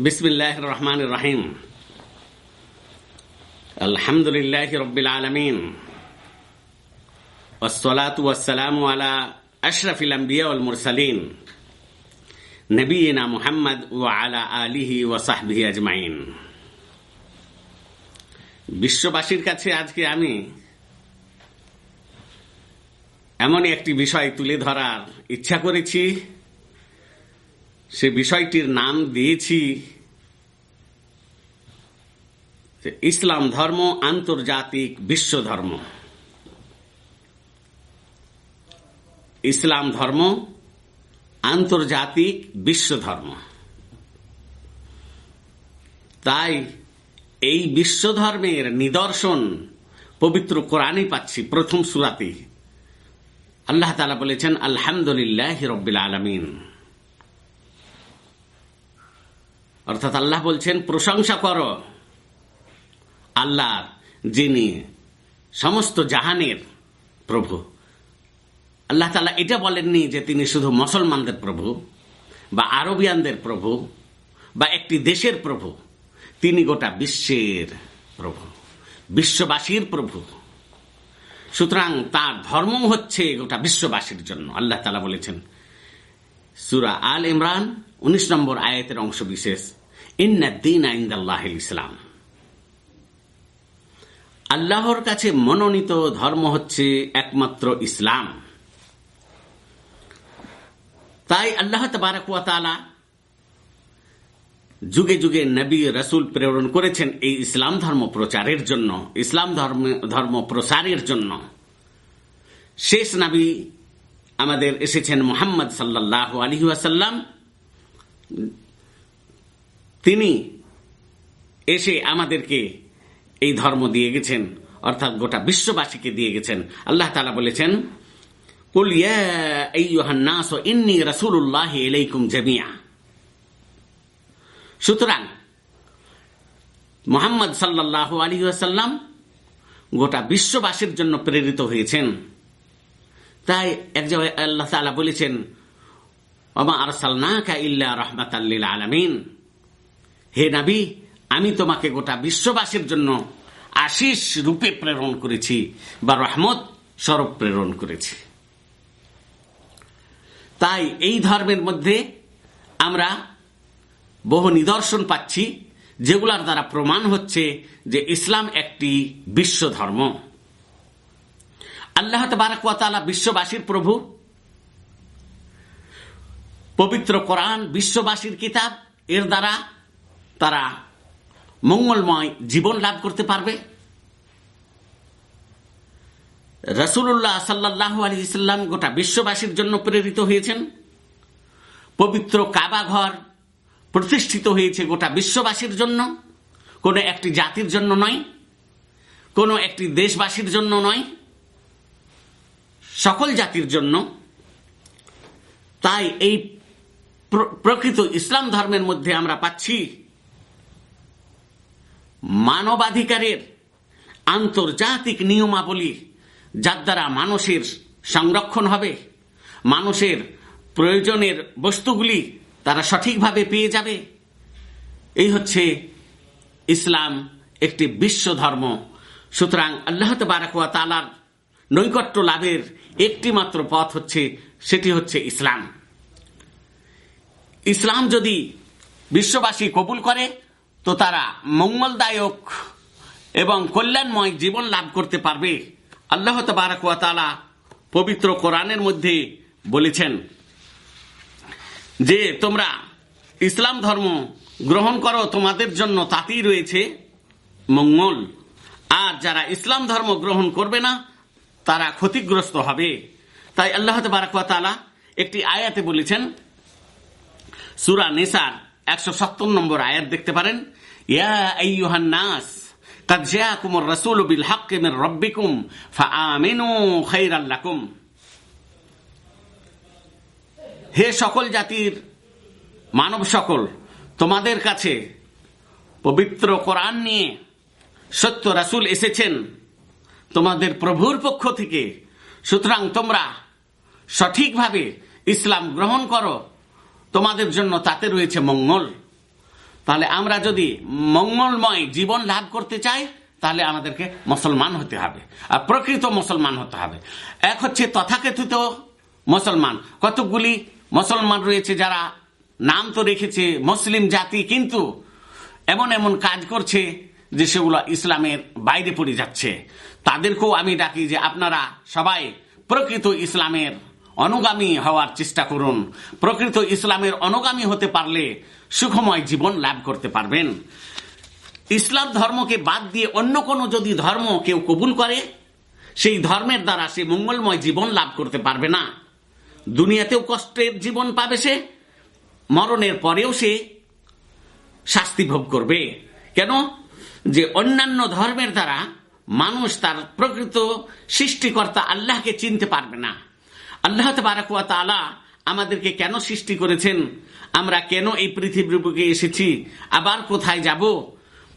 المسلمين بسم الله الرحمن الرحيم الحمد لله رب العالمين والصلاة والسلام على أشرف الأنبياء والمرسلين نبينا محمد وعلى آله وصحبه أجمعين বিশ্ববাসীর কাছে আজকে আমি এমনই একটি বিষয় তুলে ধরার ইচ্ছা করেছি সে বিষয়টির নাম দিয়েছি ইসলাম ধর্ম, আন্তর্জাতিক বিশ্ব ধর্ম। ইসলাম ধর্ম, আন্তর্জাতিক বিশ্ব ধর্ম। তাই এই বিশ্ব ধর্মের নিদর্শন পবিত্র কোরআনই পাচ্ছি প্রথম সুরাতে আল্লাহ তালা বলেছেন, আলহামদুলিল্লাহ রব্বিল আলমিন। অর্থাৎ আল্লাহ বলছেন, প্রশংসা করো। আল্লাহ যিনি সমস্ত জাহানের প্রভু। আল্লাহ তালা এটা বলেননি যে তিনি শুধু মুসলমানদের প্রভু বা আরবিয়ানদের প্রভু বা একটি দেশের প্রভু। তিনি গোটা বিশ্বের প্রভু, বিশ্ববাসীর প্রভু। সুতরাং তার ধর্ম হচ্ছে গোটা বিশ্ববাসীর জন্য। আল্লাহ তালা বলেছেন, সুরা আল ইমরান উনিশ নম্বর আয়াতের অংশ বিশেষ আইন্দাল্লাহ ইসলাম। আল্লাহর কাছে মনোনীত ধর্ম হচ্ছে একমাত্র ইসলাম। তাই আল্লাহ তালা যুগে যুগে নবী রসুল প্রেরণ করেছেন এই ইসলাম ধর্ম প্রচারের জন্য, ইসলাম ধর্ম ধর্ম প্রসারের জন্য। শেষ নবী আমাদের এসেছেন মোহাম্মদ সাল্লাহ আলী আসাল্লাম তিনি এসে আমাদেরকে এই ধর্ম দিয়ে গেছেন, অর্থাৎ গোটা বিশ্ববাসীকে দিয়ে গেছেন। আল্লাহ তালা বলেছেন ইন্নি রসুল্লাহ এলাইকুম জামিয়া সুতরাং মোহাম্মদ সাল্লাহ আলী আসাল্লাম গোটা বিশ্ববাসীর জন্য প্রেরিত হয়েছেন। তাই এক জায়গায় আল্লাহ তালা বলেছেন হে নাবি, আমি তোমাকে গোটা বিশ্ববাসীর জন্য আশিস রূপে প্রেরণ করেছি বা রহমত স্বরূপ প্রেরণ করেছি। তাই এই ধর্মের মধ্যে আমরা বহু নিদর্শন পাচ্ছি, যেগুলার দ্বারা প্রমাণ হচ্ছে যে ইসলাম একটি বিশ্ব ধর্ম। আল্লাহ তবারকালা বিশ্ববাসীর প্রভু। পবিত্র কোরআন বিশ্ববাসীর কিতাব, এর দ্বারা তারা মঙ্গলময় জীবন লাভ করতে পারবে। রসুল্লাহ সাল্লাহ আলী ইসলাম গোটা বিশ্ববাসীর জন্য প্রেরিত হয়েছেন। পবিত্র কাবা ঘর প্রতিষ্ঠিত হয়েছে গোটা বিশ্ববাসীর জন্য। কোনো একটি জাতির জন্য নয়, কোনো একটি দেশবাসীর জন্য নয়, সকল জাতির জন্য। তাই এই প্রকৃত ইসলাম ধর্মের মধ্যে আমরা পাচ্ছি মানবাধিকারের আন্তর্জাতিক নিয়মাবলী, যার দ্বারা মানুষের সংরক্ষণ হবে, মানুষের প্রয়োজনের বস্তুগুলি তারা সঠিকভাবে পেয়ে যাবে। এই হচ্ছে ইসলাম একটি বিশ্ব ধর্ম। সুতরাং আল্লাহ বারাকুয়া তালার নৈকট্য লাভের একটি মাত্র পথ হচ্ছে, সেটি হচ্ছে ইসলাম। ইসলাম যদি বিশ্ববাসী কবুল করে, তো তারা মঙ্গলদায়ক এবং কল্যাণময় জীবন লাভ করতে পারবে। আল্লাহ তালা পবিত্র কোরআনের মধ্যে বলেছেন যে, তোমরা ইসলাম ধর্ম গ্রহণ করো, তোমাদের জন্য তাতেই রয়েছে মঙ্গল। আর যারা ইসলাম ধর্ম গ্রহণ করবে না, তারা ক্ষতিগ্রস্ত হবে। তাই আল্লাহ তালা একটি আয়াতে বলেছেন সুরা নেসার একশো সত্তর নম্বর আয়াত দেখতে পারেন ইয়া আইয়ুহান নাস قد جاءكم الرسول بالحق من ربكم فآمنوا خيرا لكم হে সকল জাতির মানব সকল তোমাদের কাছে পবিত্র কোরআন নিয়ে সত্য রাসূল এসেছেন তোমাদের প্রভুর পক্ষ থেকে সুতরাং তোমরা সঠিকভাবে ইসলাম গ্রহণ করো তোমাদের জন্য তাতে রয়েছে মঙ্গল। তাহলে আমরা যদি মঙ্গলময় জীবন লাভ করতে চাই, তাহলে আমাদেরকে মুসলমান হতে হবে। আর প্রকৃত মুসলমান হতে হবে। এক হচ্ছে তথাকথিত মুসলমান। কতকগুলি মুসলমান রয়েছে যারা নাম তো রেখেছে, মুসলিম জাতি, কিন্তু এমন এমন কাজ করছে যে সেগুলো ইসলামের বাইরে পড়ে যাচ্ছে। তাদেরকেও আমি ডাকি যে আপনারা সবাই প্রকৃত ইসলামের অনুগামী হওয়ার চেষ্টা করুন। প্রকৃত ইসলামের অনুগামী হতে পারলে সুখময় জীবন লাভ করতে পারবেন। ইসলাম ধর্মকে বাদ দিয়ে অন্য কোনো যদি ধর্ম কেউ কবুল করে, সেই ধর্মের দ্বারা সে মঙ্গলময় জীবন লাভ করতে পারবে না। দুনিয়াতেও কষ্টের জীবন পাবে সে, মরণের পরেও সে শাস্তি ভোগ করবে। কেন? যে অন্যান্য ধর্মের দ্বারা মানুষ তার প্রকৃত সৃষ্টিকর্তা আল্লাহকে চিনতে পারবে না। আল্লাহ তাবারাকুয়া তালা আমাদেরকে কেন সৃষ্টি করেছেন? আমরা কেন এই পৃথিবীর বুকে এসেছি? আবার কোথায় যাব?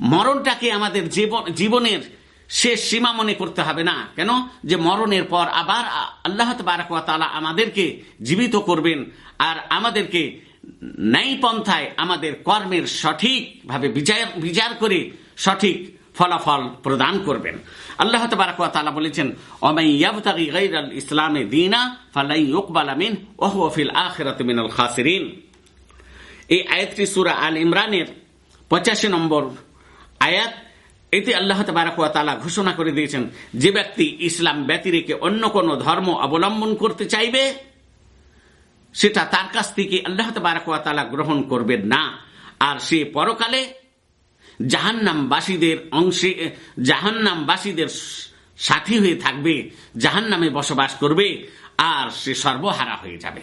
মরণটাকে আমাদের জীবন, জীবনের শেষ সীমা মনে করতে হবে না। কেন? যে মরণের পর আবার আল্লাহ তাবারাকুয়া তালা আমাদেরকে জীবিত করবেন আর আমাদেরকে ন্যায় পন্থায় আমাদের কর্মের সঠিকভাবে বিচার বিচার করে সঠিক ফলাফল প্রদান করবেন। আল্লাহ তাআলা বলেছেন ওমাই ইয়াবতাগি গায়রাল ইসলামে দীনা, ফালাই ইউকবাল মিন, ওয়া হুয়া ফিল মিনাল খাসিরিন। এই আয়াতটি সূরা আল ইমরানের 85 নম্বর আয়াত। এতে আল্লাহ তাআলা ঘোষণা করে দিয়েছেন, যে ব্যক্তি ইসলাম ব্যতিরেকে অন্য কোন ধর্ম অবলম্বন করতে চাইবে, সেটা তার কাছ থেকে আল্লাহ তালা গ্রহণ করবেন না। আর সে পরকালে জাহান্নামবাসীদের অংশে, জাহান্নামবাসীদের সাথী হয়ে থাকবে, জাহান্নামে বসবাস করবে, আর সে সর্বহারা হয়ে যাবে।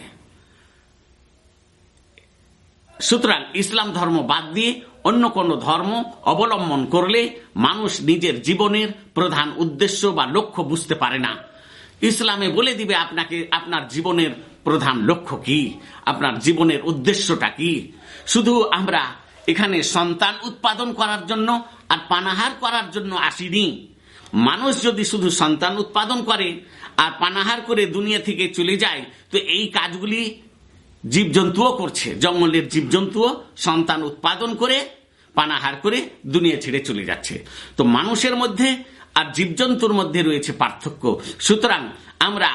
সুতরাং ইসলাম ধর্ম বাদ দিয়ে অন্য কোন ধর্ম অবলম্বন করলে মানুষ নিজের জীবনের প্রধান উদ্দেশ্য বা লক্ষ্য বুঝতে পারে না। ইসলামে বলে দিবে আপনাকে, আপনার জীবনের প্রধান লক্ষ্য কি? আপনার জীবনের উদ্দেশ্যটা কি? শুধু আমরা এখানে সন্তান উৎপাদন করার জন্য আর পানাহার করার জন্য আসিনি। মানুষ যদি শুধু সন্তান উৎপাদন করে আর পানাহার করে দুনিয়া থেকে চলে যায়, তো এই কাজগুলি জীবজন্তুও করছে। জঙ্গলের জীবজন্তুও সন্তান উৎপাদন করে, পানাহার করে দুনিয়া ছেড়ে চলে যাচ্ছে। তো মানুষের মধ্যে আর জীবজন্তুর মধ্যে রয়েছে পার্থক্য। সুতরাং আমরা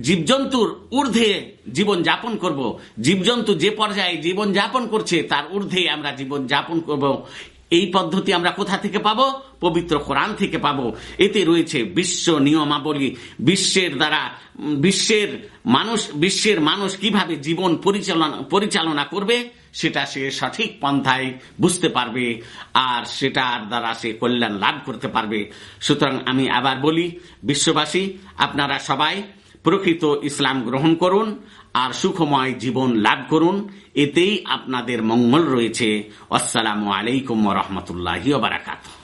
জীবজন্তুর ঊর্ধ্বে জীবন যাপন করব। জীবজন্তু যে পর্যায়ে জীবন যাপন করছে, তার ঊর্ধ্বে আমরা জীবন যাপন করব। এই পদ্ধতি আমরা কোথা থেকে পাব? পবিত্র কোরআন থেকে পাব। এতে রয়েছে বিশ্ব নিয়মাবলী। বিশ্বের দ্বারা বিশ্বের মানুষ বিশ্বের মানুষ কীভাবে জীবন পরিচালনা পরিচালনা করবে, সেটা সে সঠিক পন্থায় বুঝতে পারবে, আর সেটার দ্বারা সে কল্যাণ লাভ করতে পারবে। সুতরাং আমি আবার বলি, বিশ্ববাসী, আপনারা সবাই প্রকৃত ইসলাম গ্রহণ করুন আর সুখময় জীবন লাভ করুন। এতেই আপনাদের মঙ্গল রয়েছে। আসসালামু আলাইকুম রহমতুল্লাহ বারাকাতু